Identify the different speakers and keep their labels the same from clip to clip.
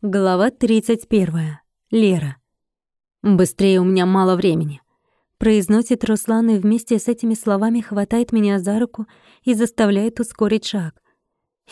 Speaker 1: Глава 31. Лера. «Быстрее, у меня мало времени», — произносит Руслан и вместе с этими словами хватает меня за руку и заставляет ускорить шаг.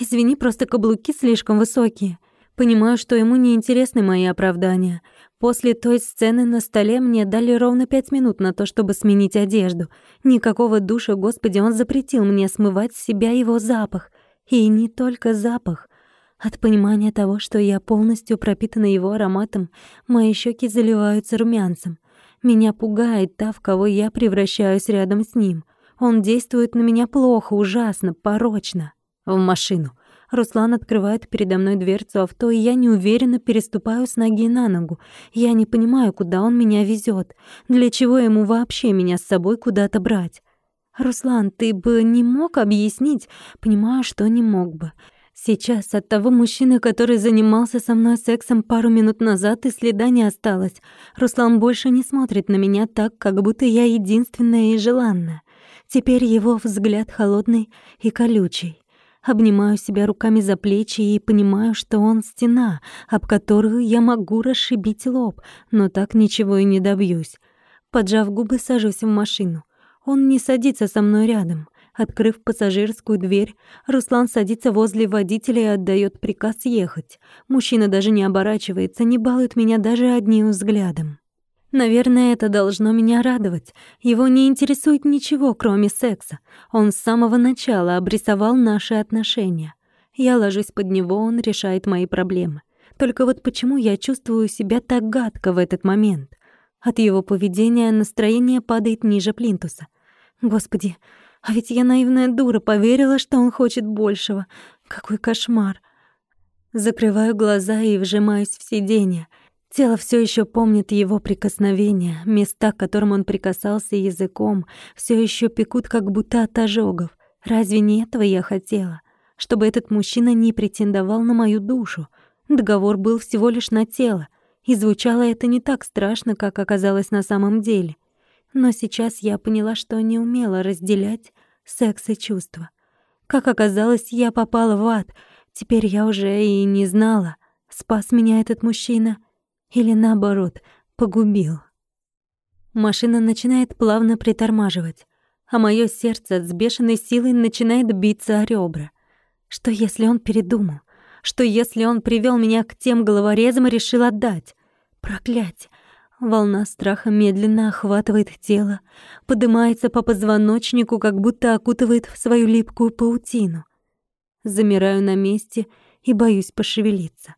Speaker 1: «Извини, просто каблуки слишком высокие. Понимаю, что ему не интересны мои оправдания. После той сцены на столе мне дали ровно пять минут на то, чтобы сменить одежду. Никакого душа, господи, он запретил мне смывать с себя его запах. И не только запах — от понимания того, что я полностью пропитана его ароматом, мои щеки заливаются румянцем. Меня пугает та, в кого я превращаюсь рядом с ним. Он действует на меня плохо, ужасно, порочно. В машину. Руслан открывает передо мной дверцу авто, и я неуверенно переступаю с ноги на ногу. Я не понимаю, куда он меня везет. Для чего ему вообще меня с собой куда-то брать? «Руслан, ты бы не мог объяснить?» «Понимаю, что не мог бы. Сейчас от того мужчины, который занимался со мной сексом пару минут назад, и следа не осталось. Руслан больше не смотрит на меня так, как будто я единственная и желанная. Теперь его взгляд холодный и колючий. Обнимаю себя руками за плечи и понимаю, что он стена, об которую я могу расшибить лоб, но так ничего и не добьюсь. Поджав губы, сажусь в машину. Он не садится со мной рядом. Открыв пассажирскую дверь, Руслан садится возле водителя и отдаёт приказ ехать. Мужчина даже не оборачивается, не балует меня даже одним взглядом. Наверное, это должно меня радовать. Его не интересует ничего, кроме секса. Он с самого начала обрисовал наши отношения. Я ложусь под него, он решает мои проблемы. Только вот почему я чувствую себя так гадко в этот момент? От его поведения настроение падает ниже плинтуса. Господи, а ведь я наивная дура поверила, что он хочет большего. Какой кошмар. Закрываю глаза и вжимаюсь в сиденье. Тело все еще помнит его прикосновения, места, к которым он прикасался языком, все еще пекут как будто от ожогов. Разве не этого я хотела? Чтобы этот мужчина не претендовал на мою душу. Договор был всего лишь на тело, и звучало это не так страшно, как оказалось на самом деле. Но сейчас я поняла, что не умела разделять секс и чувства. Как оказалось, я попала в ад. Теперь я уже и не знала, спас меня этот мужчина или, наоборот, погубил. Машина начинает плавно притормаживать, а моё сердце с бешеной силой начинает биться о ребра. Что если он передумал? Что если он привел меня к тем головорезам и решил отдать? Проклятье! Волна страха медленно охватывает тело, поднимается по позвоночнику, как будто окутывает в свою липкую паутину. Замираю на месте и боюсь пошевелиться.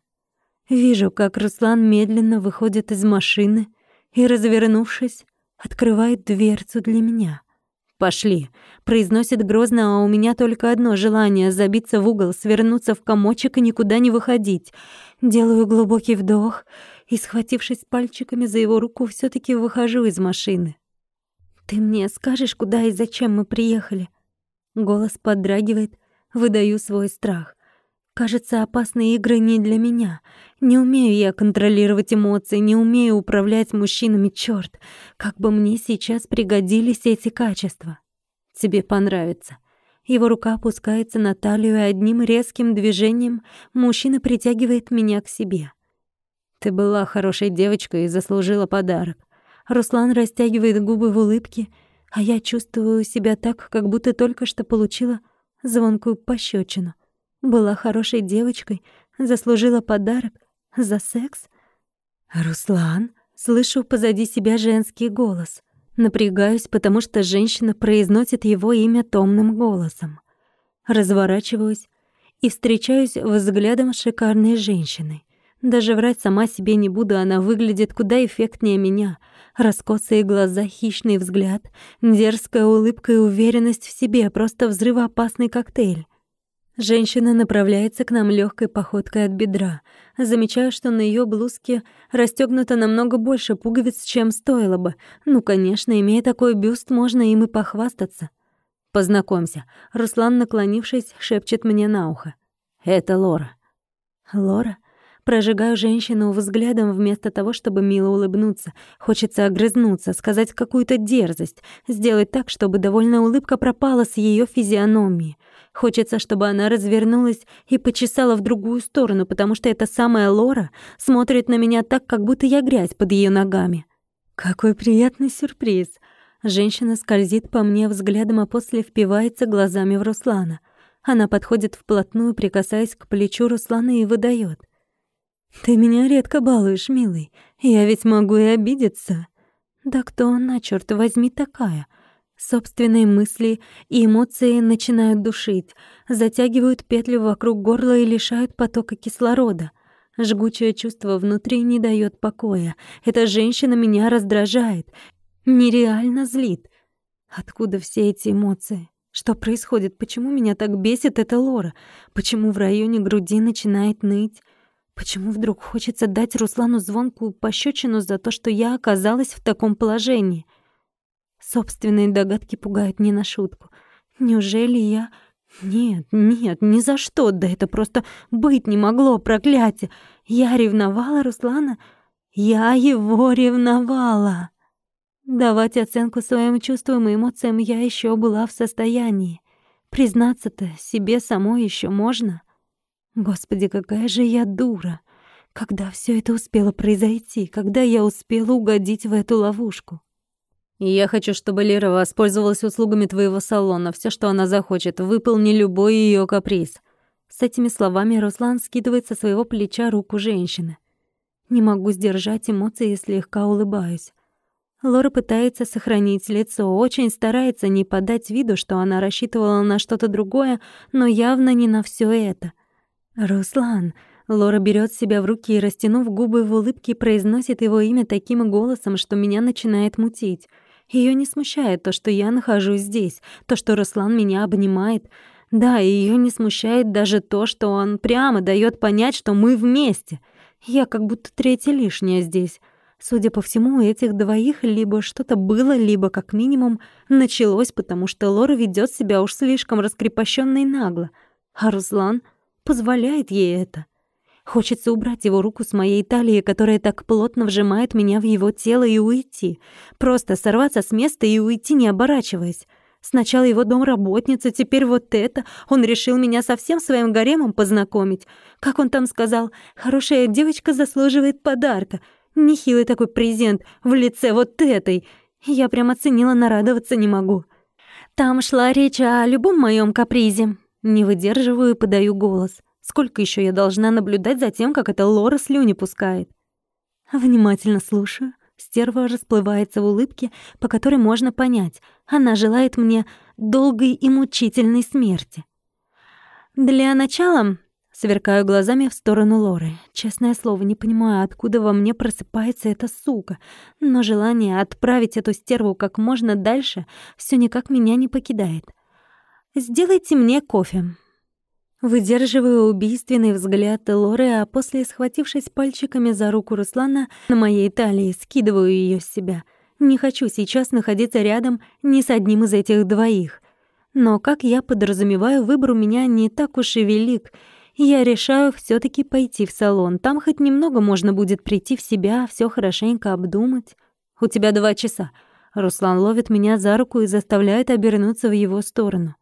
Speaker 1: Вижу, как Руслан медленно выходит из машины и, развернувшись, открывает дверцу для меня. «Пошли», — произносит грозно, а у меня только одно желание — забиться в угол, свернуться в комочек и никуда не выходить. Делаю глубокий вдох и, схватившись пальчиками за его руку, все таки выхожу из машины. «Ты мне скажешь, куда и зачем мы приехали?» Голос подрагивает, выдаю свой страх. Кажется, опасные игры не для меня. Не умею я контролировать эмоции, не умею управлять мужчинами, чёрт. Как бы мне сейчас пригодились эти качества. Тебе понравится. Его рука опускается на талию, и одним резким движением мужчина притягивает меня к себе. Ты была хорошей девочкой и заслужила подарок. Руслан растягивает губы в улыбке, а я чувствую себя так, как будто только что получила звонкую пощечину. Была хорошей девочкой, заслужила подарок за секс. Руслан, слышу позади себя женский голос. Напрягаюсь, потому что женщина произносит его имя томным голосом. Разворачиваюсь и встречаюсь взглядом шикарной женщиной. Даже врать сама себе не буду, она выглядит куда эффектнее меня. Раскосые глаза, хищный взгляд, дерзкая улыбка и уверенность в себе, просто взрывоопасный коктейль. Женщина направляется к нам легкой походкой от бедра. Замечаю, что на ее блузке расстегнуто намного больше пуговиц, чем стоило бы. Ну, конечно, имея такой бюст, можно им и похвастаться. Познакомься. Руслан, наклонившись, шепчет мне на ухо. Это Лора. Лора? Прожигаю женщину взглядом вместо того, чтобы мило улыбнуться. Хочется огрызнуться, сказать какую-то дерзость, сделать так, чтобы довольная улыбка пропала с ее физиономии. Хочется, чтобы она развернулась и почесала в другую сторону, потому что эта самая Лора смотрит на меня так, как будто я грязь под ее ногами. Какой приятный сюрприз. Женщина скользит по мне взглядом, а после впивается глазами в Руслана. Она подходит вплотную, прикасаясь к плечу Руслана и выдает: «Ты меня редко балуешь, милый. Я ведь могу и обидеться». «Да кто она, чёрт возьми, такая?» Собственные мысли и эмоции начинают душить, затягивают петлю вокруг горла и лишают потока кислорода. Жгучее чувство внутри не даёт покоя. Эта женщина меня раздражает, нереально злит. Откуда все эти эмоции? Что происходит? Почему меня так бесит эта Лора? Почему в районе груди начинает ныть? Почему вдруг хочется дать Руслану звонкую пощечину за то, что я оказалась в таком положении? Собственные догадки пугают не на шутку. Неужели я... Нет, нет, ни за что, да это просто быть не могло, проклятие. Я ревновала Руслана? Я его ревновала. Давать оценку своим чувствам и эмоциям я еще была в состоянии. Признаться-то себе самой еще можно. Господи, какая же я дура! Когда все это успело произойти? Когда я успела угодить в эту ловушку? Я хочу, чтобы Лера воспользовалась услугами твоего салона. Все, что она захочет, выполни любой ее каприз. С этими словами Руслан скидывает со своего плеча руку женщины. Не могу сдержать эмоции и слегка улыбаюсь. Лора пытается сохранить лицо, очень старается не подать виду, что она рассчитывала на что-то другое, но явно не на все это. «Руслан!» Лора берет себя в руки и, растянув губы в улыбке, произносит его имя таким голосом, что меня начинает мутить. Ее не смущает то, что я нахожусь здесь, то, что Руслан меня обнимает. Да, её не смущает даже то, что он прямо дает понять, что мы вместе. Я как будто третья лишняя здесь. Судя по всему, у этих двоих либо что-то было, либо, как минимум, началось, потому что Лора ведет себя уж слишком раскрепощенно и нагло. А Руслан позволяет ей это. Хочется убрать его руку с моей талии, которая так плотно вжимает меня в его тело, и уйти. Просто сорваться с места и уйти, не оборачиваясь. Сначала его домработница, теперь вот это. Он решил меня со всем своим гаремом познакомить. Как он там сказал, хорошая девочка заслуживает подарка — Нехилый такой презент в лице вот этой. Я прям оценила, нарадоваться не могу. Там шла речь о любом моем капризе. Не выдерживаю и подаю голос. Сколько еще я должна наблюдать за тем, как эта Лора слюни пускает? Внимательно слушаю. Стерва расплывается в улыбке, по которой можно понять. Она желает мне долгой и мучительной смерти. Для начала Сверкаю глазами в сторону Лоры. Честное слово, не понимаю, откуда во мне просыпается эта сука. Но желание отправить эту стерву как можно дальше все никак меня не покидает. «Сделайте мне кофе». Выдерживаю убийственный взгляд Лоры, а после, схватившись пальчиками за руку Руслана на моей талии, скидываю ее с себя. Не хочу сейчас находиться рядом ни с одним из этих двоих. Но, как я подразумеваю, выбор у меня не так уж и велик — я решаю все таки пойти в салон. Там хоть немного можно будет прийти в себя, все хорошенько обдумать. У тебя два часа. Руслан ловит меня за руку и заставляет обернуться в его сторону.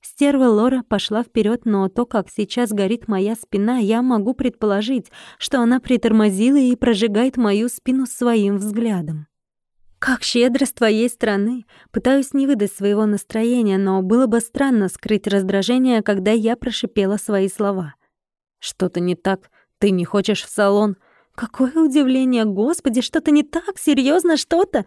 Speaker 1: Стерва Лора пошла вперед, но то, как сейчас горит моя спина, я могу предположить, что она притормозила и прожигает мою спину своим взглядом. «Как щедро с твоей стороны!» Пытаюсь не выдать своего настроения, но было бы странно скрыть раздражение, когда я прошипела свои слова. «Что-то не так? Ты не хочешь в салон?» «Какое удивление! Господи, что-то не так? Серьезно, что-то?»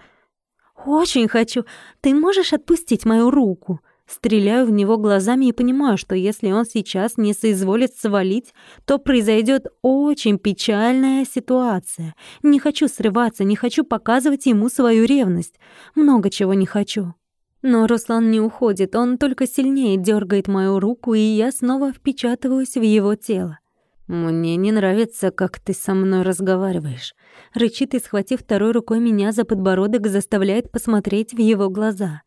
Speaker 1: «Очень хочу. Ты можешь отпустить мою руку?» Стреляю в него глазами и понимаю, что если он сейчас не соизволит свалить, то произойдет очень печальная ситуация. Не хочу срываться, не хочу показывать ему свою ревность. Много чего не хочу. Но Руслан не уходит, он только сильнее дергает мою руку, и я снова впечатываюсь в его тело. «Мне не нравится, как ты со мной разговариваешь», — рычит и, схватив второй рукой меня за подбородок, заставляет посмотреть в его глаза.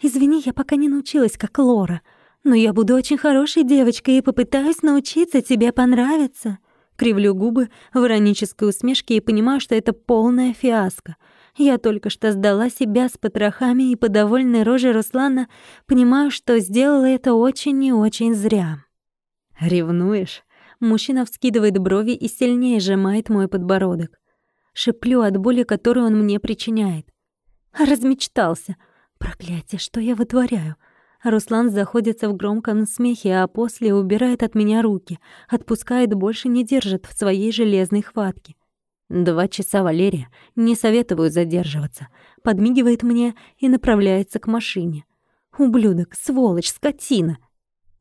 Speaker 1: «Извини, я пока не научилась, как Лора, но я буду очень хорошей девочкой и попытаюсь научиться тебе понравиться». Кривлю губы в иронической усмешке и понимаю, что это полная фиаско. Я только что сдала себя с потрохами и по довольной роже Руслана понимаю, что сделала это очень и очень зря. «Ревнуешь?» Мужчина вскидывает брови и сильнее сжимает мой подбородок. Шеплю от боли, которую он мне причиняет. Размечтался. Проклятие, что я вытворяю? Руслан заходится в громком смехе, а после убирает от меня руки, отпускает, больше не держит в своей железной хватке. «Два часа, Валерия. Не советую задерживаться». Подмигивает мне и направляется к машине. «Ублюдок, сволочь, скотина!»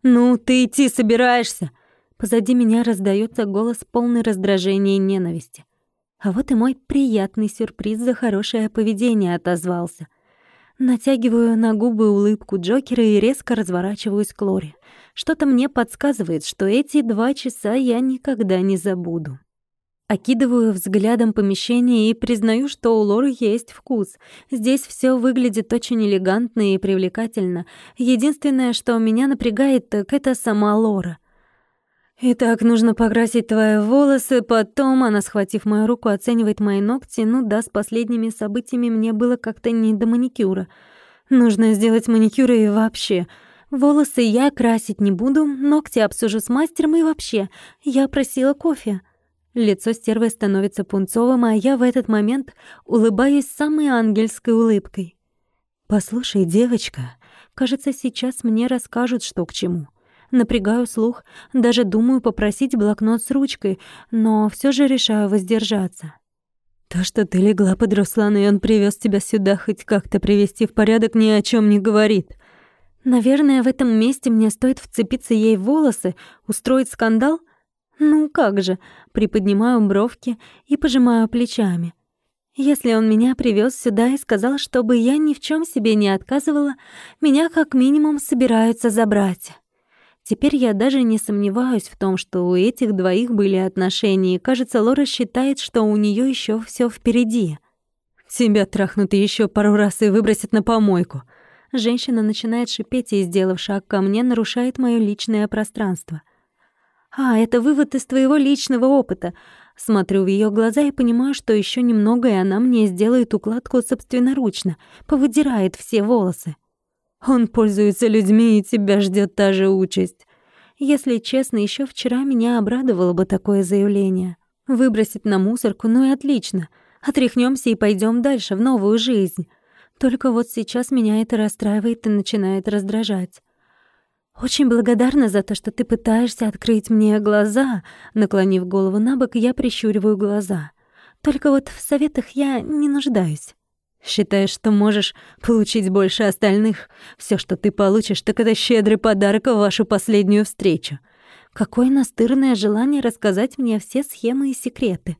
Speaker 1: «Ну, ты идти собираешься?» Позади меня раздается голос полный раздражения и ненависти. А вот и мой приятный сюрприз за хорошее поведение отозвался. Натягиваю на губы улыбку Джокера и резко разворачиваюсь к Лоре. Что-то мне подсказывает, что эти два часа я никогда не забуду. Окидываю взглядом помещение и признаю, что у Лоры есть вкус. Здесь все выглядит очень элегантно и привлекательно. Единственное, что меня напрягает, так это сама Лора. «Итак, нужно покрасить твои волосы, потом...» Она, схватив мою руку, оценивает мои ногти. Ну да, с последними событиями мне было как-то не до маникюра. Нужно сделать маникюр и вообще... Волосы я красить не буду, ногти обсужу с мастером и вообще. Я просила кофе. Лицо стервы становится пунцовым, а я в этот момент улыбаюсь самой ангельской улыбкой. «Послушай, девочка, кажется, сейчас мне расскажут, что к чему». Напрягаю слух, даже думаю попросить блокнот с ручкой, но все же решаю воздержаться. То, что ты легла под Руслана, и он привез тебя сюда хоть как-то привести в порядок, ни о чем не говорит. Наверное, в этом месте мне стоит вцепиться ей в волосы, устроить скандал — ну как же, приподнимаю бровки и пожимаю плечами. Если он меня привез сюда и сказал, чтобы я ни в чем себе не отказывала, меня как минимум собираются забрать. Теперь я даже не сомневаюсь в том, что у этих двоих были отношения, и, кажется, Лора считает, что у нее еще все впереди. Тебя трахнут еще пару раз и выбросят на помойку. Женщина начинает шипеть и, сделав шаг ко мне, нарушает мое личное пространство — «А, это вывод из твоего личного опыта». Смотрю в ее глаза и понимаю, что еще немного, и она мне сделает укладку собственноручно, повыдирает все волосы. Он пользуется людьми, и тебя ждет та же участь. Если честно, еще вчера меня обрадовало бы такое заявление. Выбросить на мусорку, ну и отлично. Отряхнемся и пойдем дальше, в новую жизнь. Только вот сейчас меня это расстраивает и начинает раздражать. «Очень благодарна за то, что ты пытаешься открыть мне глаза», наклонив голову на бок, я прищуриваю глаза. «Только вот в советах я не нуждаюсь». «Считаешь, что можешь получить больше остальных? Все, что ты получишь, так это щедрый подарок в вашу последнюю встречу». Какое настырное желание рассказать мне все схемы и секреты.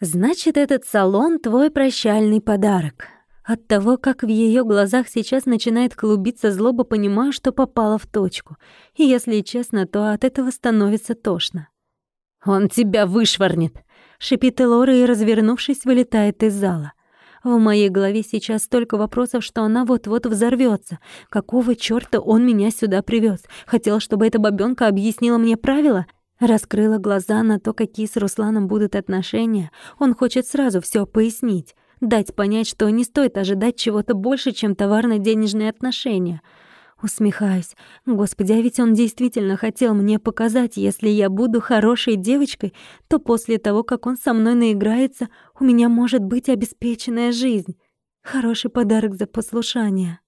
Speaker 1: «Значит, этот салон — твой прощальный подарок. От того, как в ее глазах сейчас начинает клубиться злоба, понимаю, что попала в точку. И если честно, то от этого становится тошно. «Он тебя вышвырнет!» — шипит Элора и, развернувшись, вылетает из зала. В моей голове сейчас столько вопросов, что она вот-вот взорвется. Какого чёрта он меня сюда привез? Хотел, чтобы эта бабёнка объяснила мне правила? Раскрыла глаза на то, какие с Русланом будут отношения. Он хочет сразу всё пояснить дать понять, что не стоит ожидать чего-то больше, чем товарно-денежные отношения. Усмехаюсь. Господи, а ведь он действительно хотел мне показать, если я буду хорошей девочкой, то после того, как он со мной наиграется, у меня может быть обеспеченная жизнь. Хороший подарок за послушание.